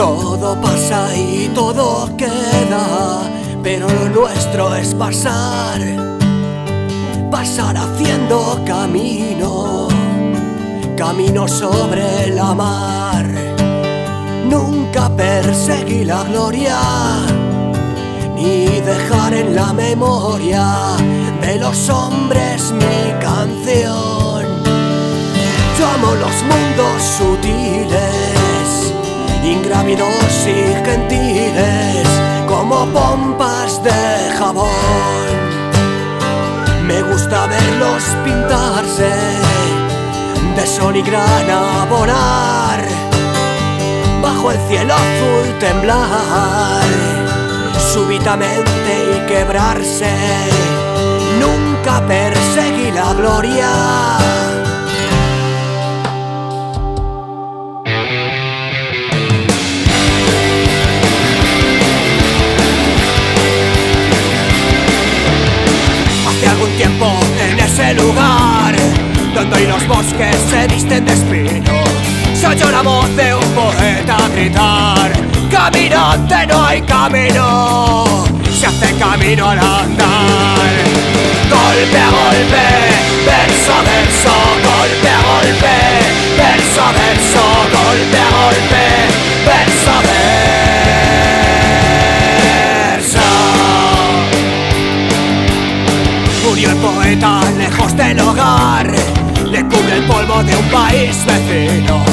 Todo pasa y todo queda, pero lo nuestro es pasar, pasar haciendo camino, camino sobre la mar. Nunca perseguí la gloria, ni dejar en la memoria de los hombres mi canción. Yo amo los mundos ingrávidos y gentiles, como pompas de jabón. Me gusta verlos pintarse de sol y grana volar, bajo el cielo azul temblar, súbitamente y quebrarse. Nunca perseguí la gloria. Tiempo en ese lugar donde hoy los bosques se visten de espino, se oyó la voz de un poeta gritar: Caminante, no hay camino, se hace camino al andar. Golpe a golpe, verso a verso, Murió el poeta lejos del hogar, le cubre el polvo de un país vecino.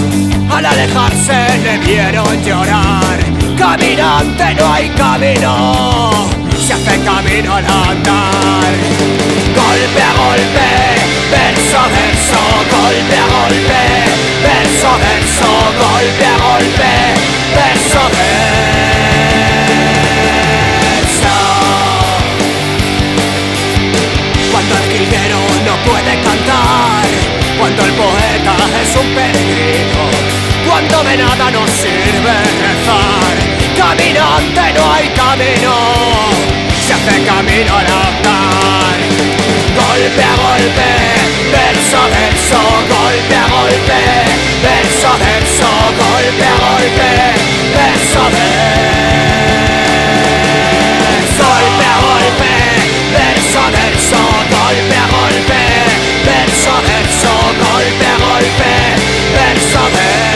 Al alejarse le vieron llorar. Caminante no hay camino, se hace camino al andar. Golpe a golpe, verso verso, golpe a golpe, verso verso, golpe a golpe, verso verso. Puede cantar, cuando el poeta es un peregrino, cuando de nada nos sirve rezar, caminante no hay camino, se hace camino al andar. Golpe a golpe, verso a verso, golpe a golpe, verso a verso, golpe a golpe, ね。